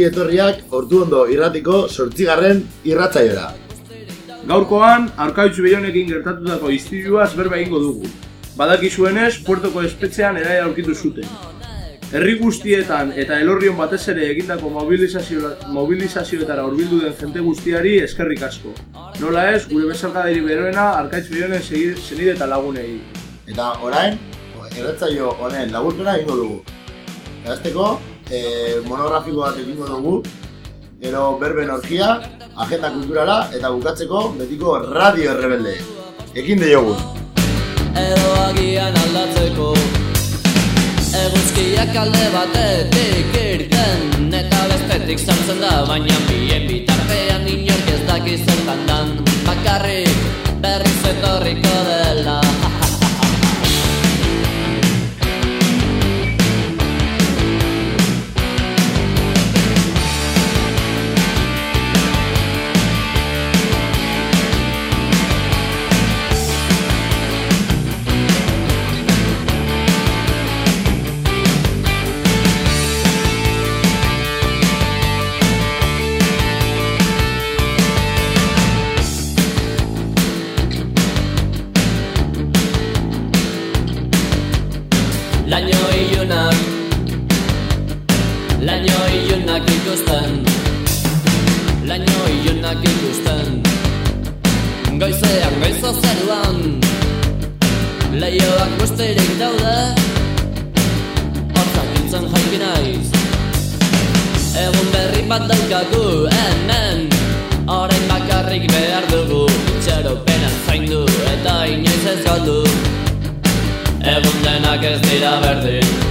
ongi etorriak ordu ondo irratiko sortzigarren irratzaiora. Gaurkoan, arkaitzu behionekin gertatutako iztiluaz berba egingo dugu. Badakizuenez, puertoko espetxean eraia aurkitu zuten. Herri guztietan eta elorrion batez ere egindako mobilizazio, mobilizazioetara hurbildu den jente guztiari eskerrik asko. Nola ez, gure bezalkaderi beroena arkaitz behionen zenide eta lagunei. Eta orain, irratzaio honen laburpena egingo dugu. Gazteko, eh, monografiko bat egingo dugu, gero berben orkia, agenda kulturala eta bukatzeko betiko radio errebelde. Ekin diogun. edo agian aldatzeko Eguzkiak alde batetik irten Eta bestetik sartzen da Baina bien bitartean inork ez daki zertan dan Bakarrik berriz etorriko dela bat daukagu hemen. Orain bakarrik behar dugu Itxaropena zaindu eta inoiz ez galdu. Egun denak ez dira berdin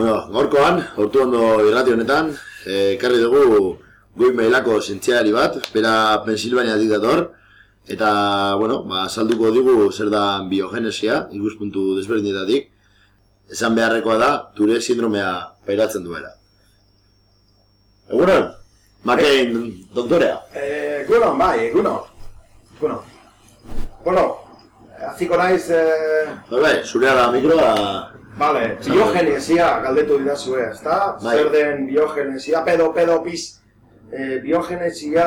Bueno, gaurkoan, ordu ondo irrati honetan, eh, ekarri dugu goin mailako zientzialari bat, bera Pensilvania dator, eta, bueno, ba, salduko digu zer da biogenesia, ikuspuntu desberdinetatik, esan beharrekoa da, ture sindromea pairatzen duela. Egunon, Makein doktorea. Eh, egunon, bai, egunon. Egunon. Bueno, hasiko naiz, eh, Bai, bai, zurea da mikroa, vale, biogenesia galdetu didazue, ezta? Bai. Zer den biogenesia, pedo, pedo, pis. Eh, biogenesia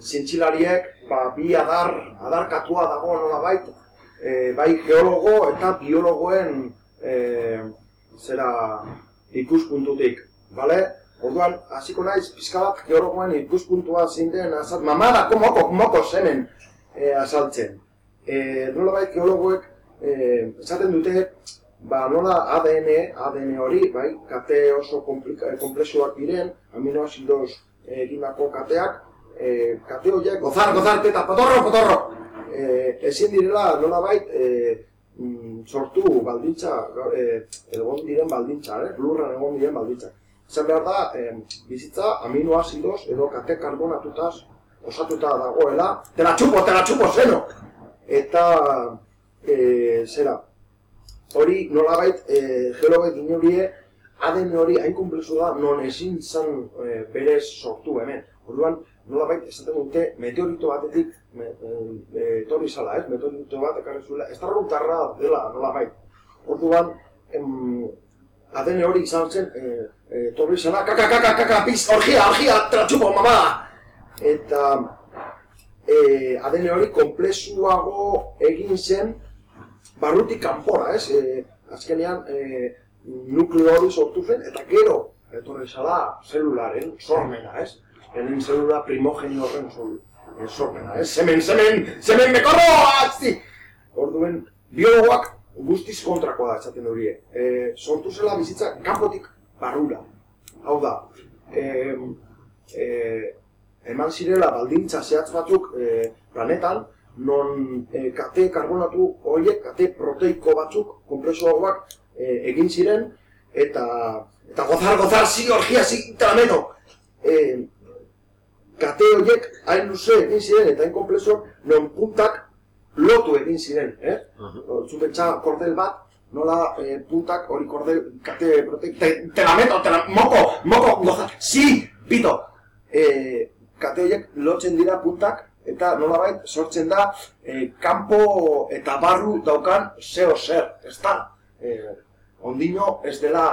zintxilariek, ba, bi adar, adarkatua dago nolabait, eh, bai geologo eta biologoen eh, zera ikuspuntutik, bale? Orduan, hasiko naiz, pizka bat geologoen ikuspuntua zein den azalt, mamadako moko, moko semen eh, azaltzen. Eh, nolabait geologoek eh, esaten dute, ba, nola ADN, ADN hori, bai, kate oso komplexuak diren, aminoazidoz eh, egindako kateak, eh, kate horiek, gozar, gozar, eta potorro, potorro! Eh, ezin direla nolabait eh, mm, sortu baldintza, eh, egon diren baldintza, eh, lurran egon diren baldintza. Esan behar da, eh, bizitza aminoazidoz edo kate karbonatutaz osatuta dagoela, te la chupo, te la chupo, zeno! Eta, eh, zera, hori nolabait e, geologek inurie ADN hori hain komplexu da non ezin zan e, berez sortu hemen. Orduan nolabait esaten dute meteorito batetik me, e, etorri zala, ez? Meteorito bat ekarri zuela. Estarrutarra dela nolabait. Orduan em, ADN hori izan zen e, etorri zala, kaka, kaka, kaka, pis, orgia, orgia, tratxupo, mamada! Eta e, ADN hori komplexuago egin zen barrutik kanpora, ez? E, azkenean e, nukleo hori sortu zen, eta gero, etorri zala, zelularen sormena, ez? Hemen zelula primogenio horren e, sormena, ez? Semen, semen, semen, mekorro, azti! Orduen, biologoak guztiz kontrakoa da esaten hori. E, sortu zela bizitza kanpotik barrura. Hau da, e, e, eman zirela baldintza zehatz batzuk e, planetan, non e, kate karbonatu horiek, kate proteiko batzuk, konplexuagoak e, egin ziren, eta, eta gozar, gozar, zi, orgia, zi, trameno. E, kate horiek hain luze egin ziren, eta hain konplexuak, non puntak lotu egin ziren, eh? Zu pentsa kordel bat, nola eh, puntak hori kordel, kate, prote, te, telameto, tela, moko, moko, goza, si, pito! Eh, kate horiek lotzen dira puntak, eta nolabait sortzen da eh, kanpo eta barru daukan zeo zer, ez da? Eh, ondino ez dela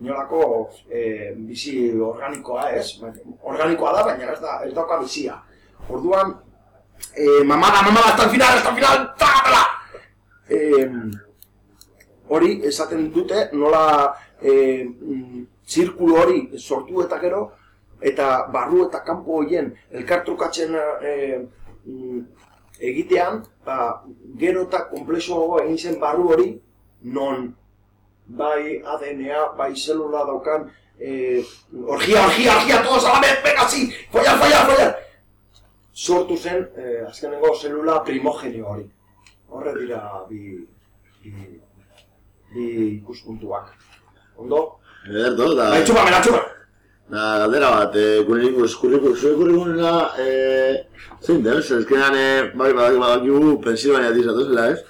inolako eh, bizi organikoa ez, baina- organikoa da, baina ez da, ez dauka bizia. Orduan, eh, mamada, mamada, el final, el final, tabla! Eh, hori esaten dute nola eh, mm, zirkulu hori sortu eta gero, eta barru eta kanpo horien elkartrukatzen mm, egitean, ba, gero eta komplexuago egin zen barru hori, non bai ADN-a, bai zelula daukan, eh, orgia, orgia, orgia, todos a la vez, venga, sí, follar, follar, follar! Sortu zen, eh, azkenengo zelula primogenio hori. Horre dira bi, bi, bi ikuspuntuak. Ondo? Ederto, da... Bai, txupa! Da, galdera bat, eh, gure ikus, kurriku, zure kurrikunena, eh, zein den, zezkenan, eh, bai, badak, badakigu Pensilvania dizatuzela, ez?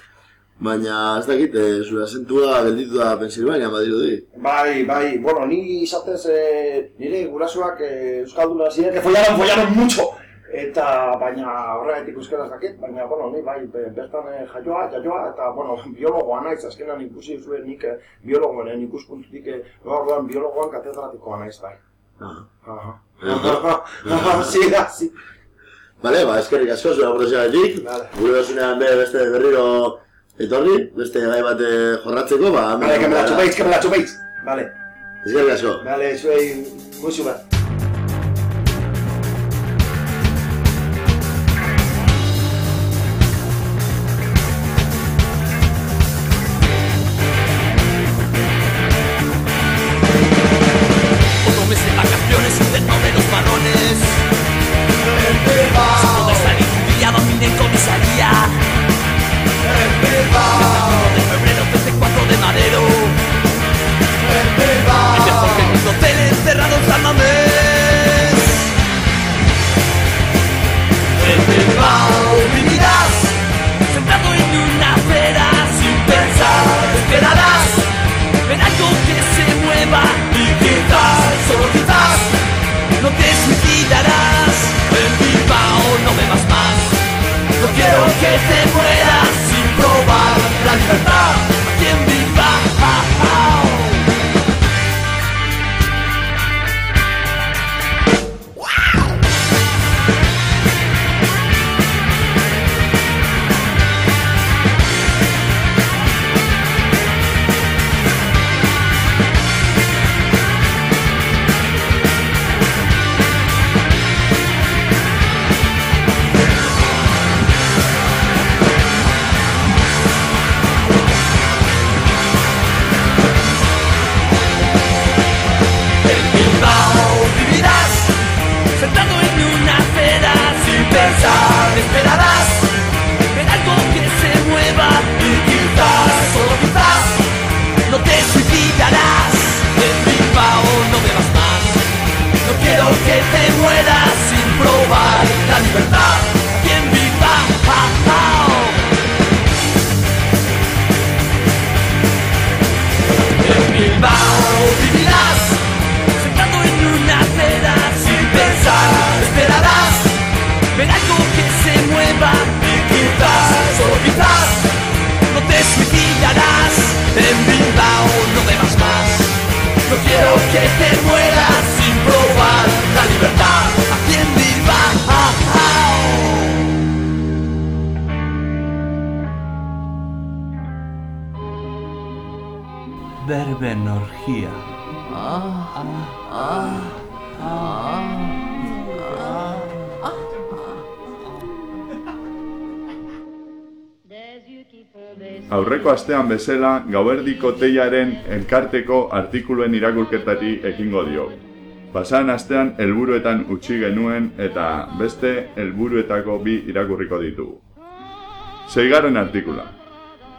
Baina, ez dakit, eh, zure asentua gelditu da Pensilvania, badirudi. Bai, bai, bueno, ni izatez, eh, nire gurasoak eh, Euskalduna ziren, que follaron, follaron mucho! Eta, baina horregatik euskaraz dakit, baina, bueno, ni bai, be- bertan jaioa, jaioa, eta, bueno, biologoa naiz, azkenan ikusi zuen nik biologoen ikuspuntutik, orduan biologoan katedratikoa naiz, bai. Ah. Aha. Aha, sí, sí. Bale, ba, eskerrik asko zure aportazioagatik. Vale. Gure basunean be beste berriro etorri, beste gai bat eh, jorratzeko, ba... hemen Vale, que me la gara. chupéis, que me la chupéis. Vale, Eskerrik asko. vale, zuei, musu bat. Verbenorgía. Aurreko astean bezala, gauerdiko teiaren elkarteko artikuluen irakurketari ekingo dio. Pasan astean helburuetan utzi genuen eta beste helburuetako bi irakurriko ditugu. Seigarren artikula.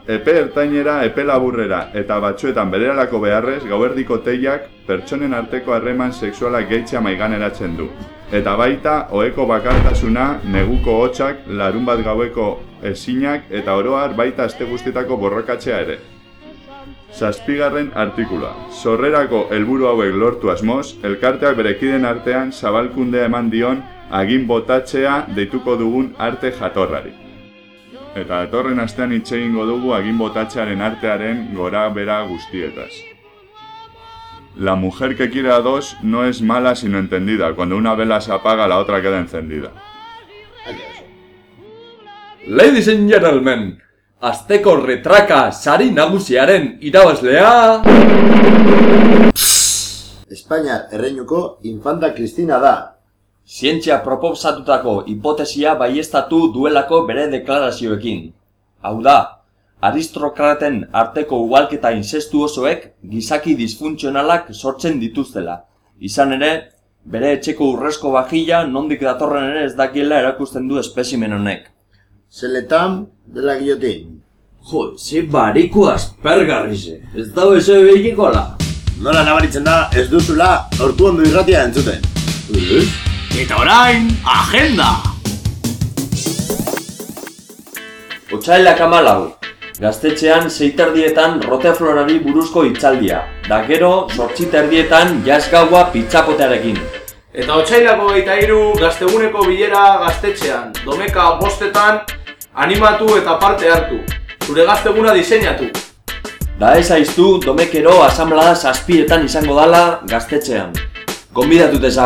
Epe ertainera, epe laburrera eta batzuetan bereralako beharrez, gauerdiko teiak pertsonen arteko harreman sexuala gehitzea maiganeratzen du. eta baita oheko bakartasuna, neguko hotxak, larun bat gaueko esinak eta oroar baita aste guztietako borrokatzea ere. Zazpigarren artikula. Sorrerako helburu hauek lortu asmoz, elkarteak berekiden artean zabalkundea eman dion agin botatzea deituko dugun arte jatorrari. Eta etorren astean hitz egingo dugu agin botatzearen artearen gora bera guztietaz. La mujer que quiere a dos no es mala sino entendida. Cuando una vela se apaga, la otra queda encendida. Ladies and gentlemen, Azteko retraka sari nagusiaren irabazlea... Espainiar erreinuko infanta Kristina da. Zientzia proposatutako hipotesia baiestatu duelako bere deklarazioekin. Hau da, aristrokraten arteko ugalketa inzestuosoek gizaki disfuntzionalak sortzen dituztela. Izan ere, bere etxeko urrezko bajila nondik datorren ere ez dakiela erakusten du espezimen honek. Zeletan de la guillotin. Jo, ze bariko aspergarrize, ez da bezo behikola. Nola nabaritzen da ez duzula ortu ondo irratia entzuten. Eta orain, agenda! Otsailak amalau. Gaztetxean zeiterdietan roteflorari buruzko hitzaldia. Da gero, sortziterdietan jazgaua pitzapotearekin. Eta otsailako geita iru gazteguneko bilera gaztetxean, domeka bostetan, animatu eta parte hartu. Zure gazteguna diseinatu. Da ez aiztu, domekero asamblada zazpietan izango dala gaztetxean. Gonbidatut ez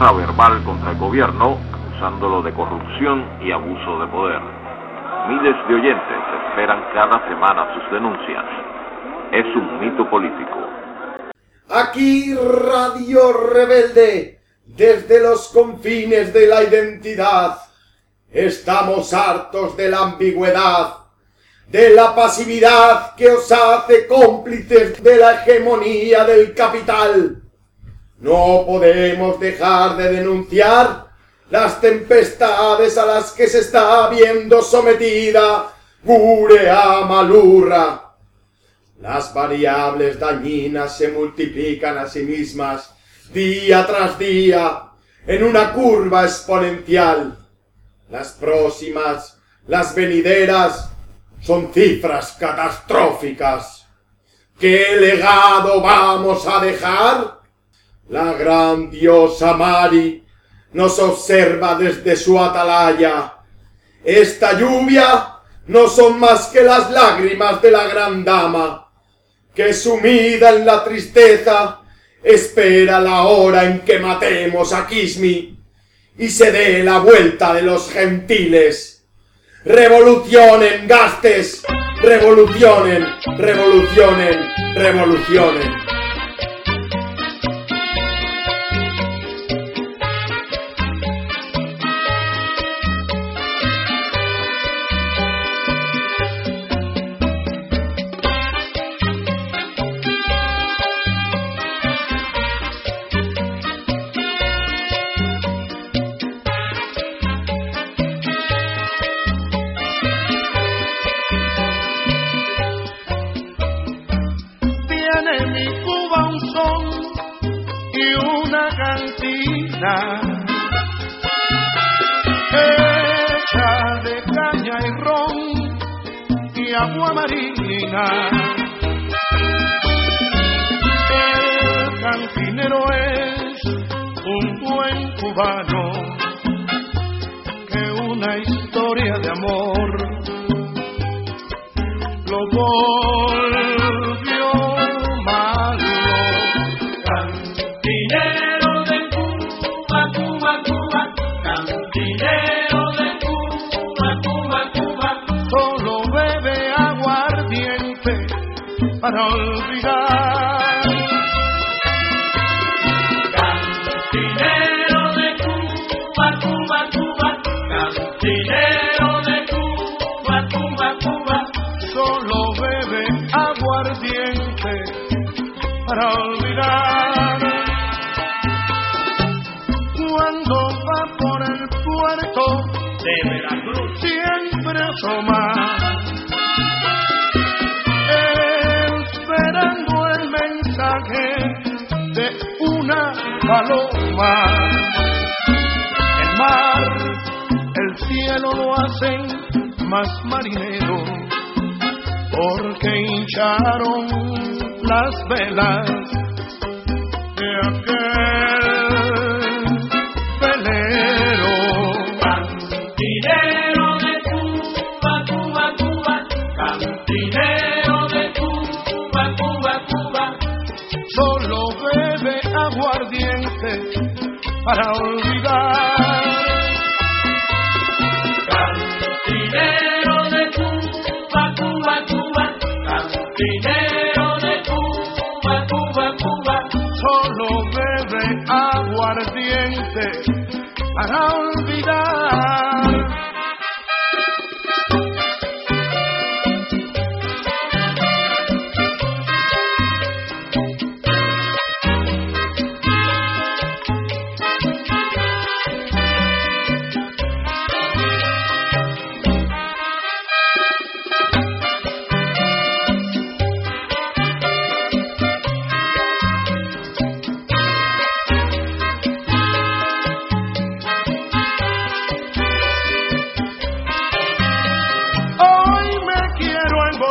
guerra verbal contra el gobierno, acusándolo de corrupción y abuso de poder. Miles de oyentes esperan cada semana sus denuncias. Es un mito político. Aquí Radio Rebelde, desde los confines de la identidad. Estamos hartos de la ambigüedad, de la pasividad que os hace cómplices de la hegemonía del capital. No podemos dejar de denunciar las tempestades a las que se está viendo sometida Gurea Malurra. Las variables dañinas se multiplican a sí mismas día tras día en una curva exponencial. Las próximas, Las venideras son cifras catastróficas. ¿Qué legado vamos a dejar? La gran diosa Mari nos observa desde su atalaya. Esta lluvia no son más que las lágrimas de la gran dama, que sumida en la tristeza espera la hora en que matemos a Kismi y se dé la vuelta de los gentiles. Revolucionen, gastes, revolucionen, revolucionen, revolucionen. Agua marina. El cantinero es un buen cubano que una historia de amor lo volvió para olvidar. Cantinero de Cuba, Cuba, Cuba, cantinero de Cuba, Cuba, Cuba, solo bebe aguardiente para olvidar. Cuando va por el puerto de Veracruz siempre asoma, El mar, el cielo lo hacen más marinero porque hincharon las velas de aquel bebe aguardiente para olvidar.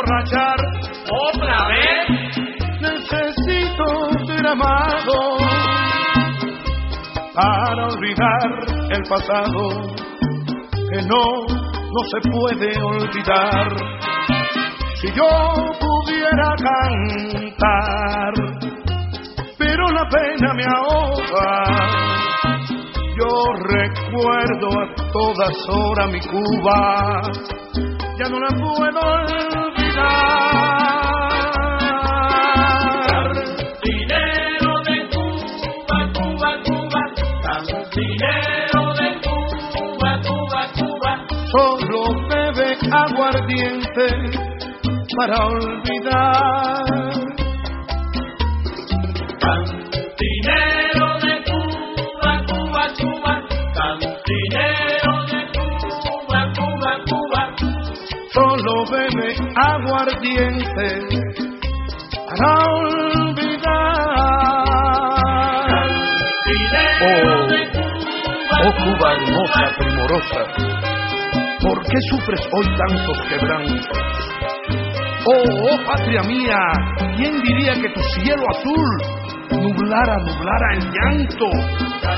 ¿Otra vez? Necesito ser amado para olvidar el pasado que no, no se puede olvidar. Si yo pudiera cantar, pero la pena me ahoga. Yo recuerdo a todas horas mi Cuba, ya no la puedo Dinero de Cuba, Cuba, Cuba, Dinero de Cuba, Cuba, Cuba, solo bebe aguardiente para olvidar. Aguardiente para olvidar. Oh, oh Cuba hermosa, primorosa, ¿Por qué sufres hoy tantos quebrantos? Oh, oh patria mía, ¿quién diría que tu cielo azul nublara, nublara el llanto?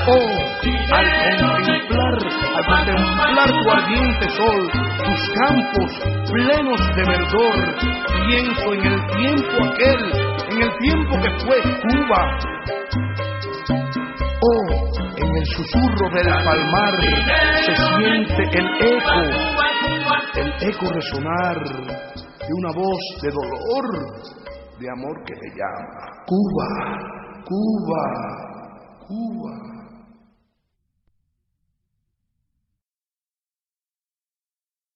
Oh, al contemplar, al contemplar tu ardiente sol, tus campos plenos de verdor, pienso en el tiempo aquel, en el tiempo que fue Cuba. Oh, en el susurro del palmar se siente el eco, el eco resonar de una voz de dolor, de amor que te llama. Cuba, Cuba, Cuba.